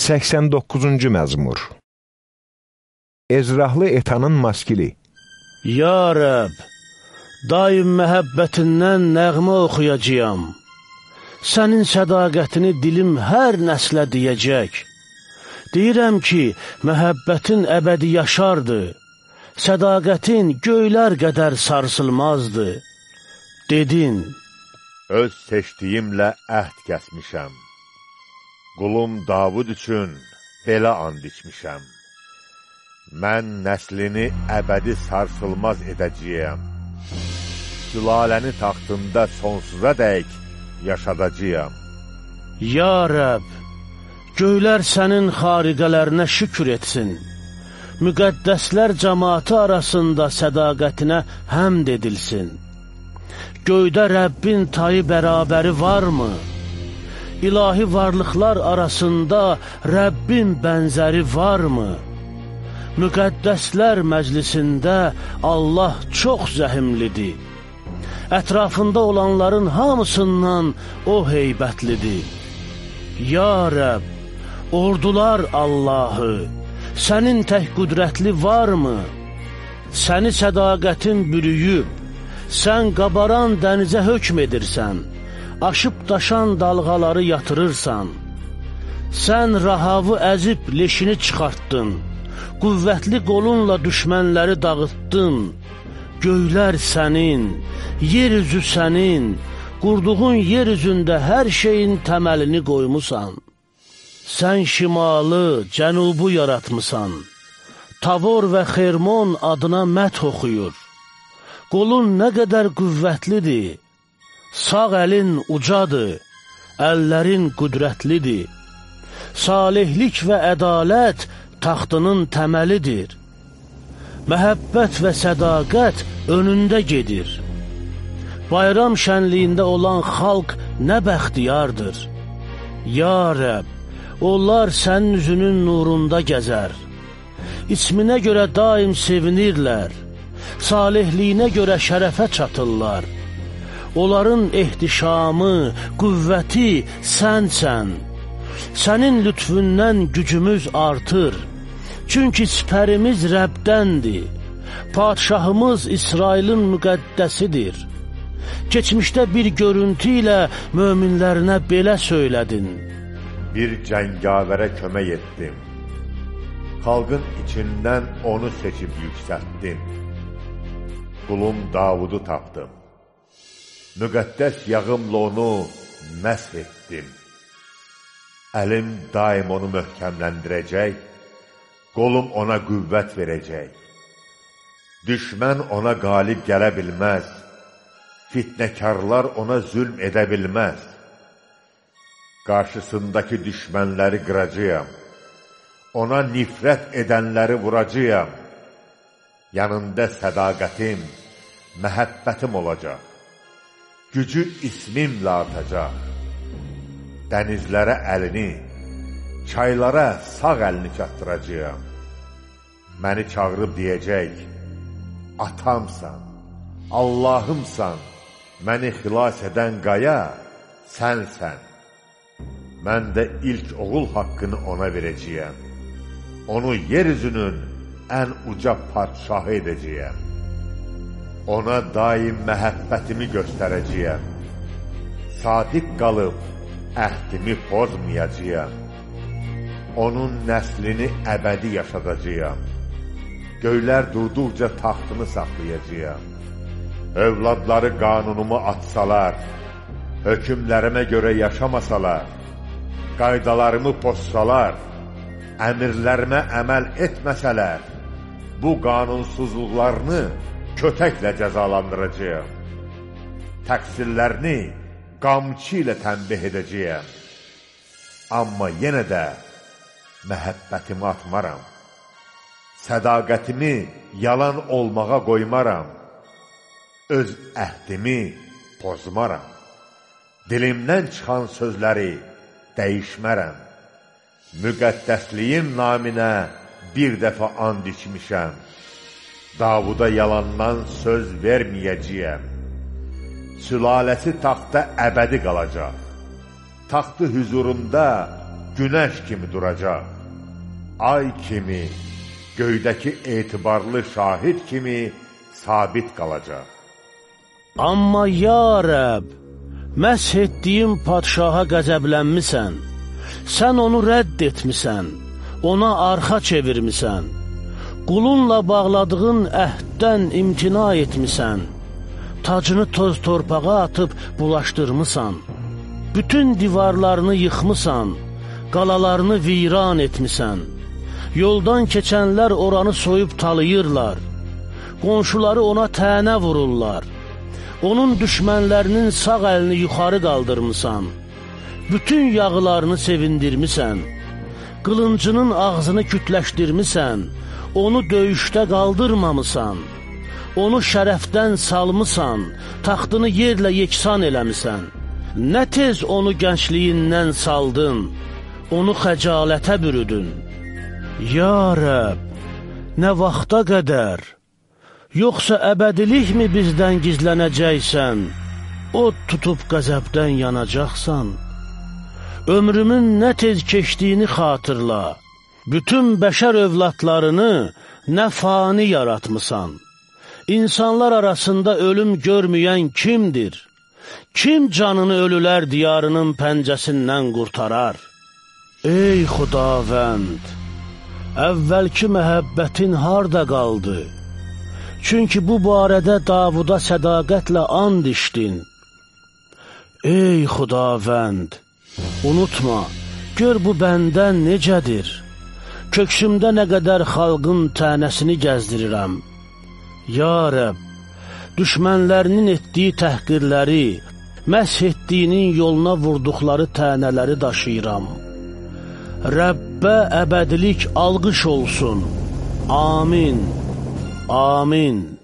89-cu məzmur Ezrahlı Etanın maskili Ya Rəb, daim məhəbbətindən nəğmə oxuyacağam. Sənin sədaqətini dilim hər nəslə deyəcək. Deyirəm ki, məhəbbətin əbədi yaşardı, sədaqətin göylər qədər sarsılmazdı. Dedin, Öz seçdiyimlə əhd kəsmişəm. Qulum Davud üçün belə and içmişəm. Mən nəslini əbədi sarsılmaz edəcəyəm. Sülaləni taxtında sonsuza dək yaşadacağam. Ya Rəb, göylər sənin xariqələrinə şükür etsin. Müqəddəslər cəmaatı arasında sədaqətinə həmd edilsin. Göydə Rəbbin tayı bərabəri varmı? İlahi varlıqlar arasında Rəbbin bənzəri varmı? Müqəddəslər məclisində Allah çox zəhimlidir. Ətrafında olanların hamısından o heybətlidir. Ya Rəbb, ordular Allahı, sənin tək qüdrətli varmı? Səni sədaqətin bürüyüb, sən qabaran dənizə hökm edirsən aşıb daşan dalğaları yatırırsan. Sən Rahavı əzib leşini çıxartdın, qüvvətli qolunla düşmənləri dağıtdın. Göylər sənin, yer üzü sənin, qurduğun yer üzündə hər şeyin təməlini qoymusan. Sən şimalı, cənubu yaratmısan. Tavor və Xermon adına mət oxuyur. Qolun nə qədər qüvvətlidir, Sağ əlin ucadır, əllərin qüdrətlidir. Salihlik və ədalət taxtının təməlidir. Məhəbbət və sədaqət önündə gedir. Bayram şənliyində olan xalq nə bəxtiyardır. Ya Rəb, onlar sənin üzünün nurunda gəzər. İsminə görə daim sevinirlər. Salihliyinə görə şərəfə çatırlar. Onların ehtişamı, qüvvəti sənsən. Sənin lütfündən gücümüz artır. Çünki sipərimiz Rəbdəndir. Padşahımız İsrailin müqəddəsidir. Keçmişdə bir görüntü ilə möminlərinə belə söylədin. Bir cəngavərə kömək etdim. Xalqın içindən onu seçib yüksətdim. Qulum Davudu tapdım müqəddəs yağımla onu məsh etdim. Əlim daim onu möhkəmləndirəcək, qolum ona qüvvət verəcək. Düşmən ona qalib gələ bilməz, fitnəkarlar ona zülm edə bilməz. Qarşısındakı düşmənləri qıracaqam, ona nifrət edənləri vuracaqam. Yanında sədaqətim, məhəbbətim olacaq gücü ismimlə artacaq. Dənizlərə əlini, çaylara sağ əlini çatdıracaq. Məni çağırıb deyəcək, atamsan, Allahımsan, məni xilas edən qaya sənsən. Mən də ilk oğul haqqını ona verəcəyəm. Onu yer üzünün ən uca padşahı edəcəyəm. Ona daim məhəbbətimi göstərəcəyəm. Sadiq qalıb, əhdimi pozmayacaqam. Onun nəslini əbədi yaşadacaqam. Göylər durduqca taxtını saxlayacaqam. Övladları qanunumu atsalar, hökümlərimə görə yaşamasalar, qaydalarımı pozsalar, əmirlərimə əməl etməsələr, bu qanunsuzluqlarını kötəklə cəzalandıracaq. Təqsirlərini qamçı ilə tənbih edəcəyəm. Amma yenə də məhəbbətimi atmaram. Sədaqətimi yalan olmağa qoymaram. Öz əhdimi pozmaram. Dilimdən çıxan sözləri dəyişmərəm. Müqəddəsliyin naminə bir dəfə and içmişəm. Davuda yalandan söz verməyəcəyəm. Sülaləsi taxta əbədi qalacaq. Taxtı hüzurunda günəş kimi duracaq. Ay kimi, göydəki etibarlı şahid kimi sabit qalacaq. Amma ya Rəb, məsh etdiyim padşaha qəzəblənmisən, sən onu rədd etmisən, ona arxa çevirmisən, qulunla bağladığın əhddən imtina etmisən, tacını toz torpağa atıb bulaşdırmısan, bütün divarlarını yıxmısan, qalalarını viran etmisən, yoldan keçənlər oranı soyub talayırlar, qonşuları ona tənə vururlar, onun düşmənlərinin sağ əlini yuxarı qaldırmısan, bütün yağlarını sevindirmisən, qılıncının ağzını kütləşdirmisən, onu döyüşdə qaldırmamısan, onu şərəfdən salmısan, taxtını yerlə yeksan eləmisən. Nə tez onu gəncliyindən saldın, onu xəcalətə bürüdün. Ya Rəb, nə vaxta qədər, yoxsa əbədilikmi bizdən gizlənəcəksən, od tutub qəzəbdən yanacaqsan? Ömrümün nə tez keçdiyini xatırla, bütün bəşər övladlarını nə fani yaratmısan. İnsanlar arasında ölüm görməyən kimdir? Kim canını ölülər diyarının pəncəsindən qurtarar? Ey xudavənd, əvvəlki məhəbbətin harda qaldı? Çünki bu barədə Davuda sədaqətlə and içdin. Ey xudavənd, unutma, gör bu bəndən necədir? Köksümdə nə qədər xalqın tənəsini gəzdirirəm. Ya Rəb, düşmənlərinin etdiyi təhqirləri, məsh etdiyinin yoluna vurduqları tənələri daşıyıram. Rəbbə əbədilik alqış olsun. Amin. Amin.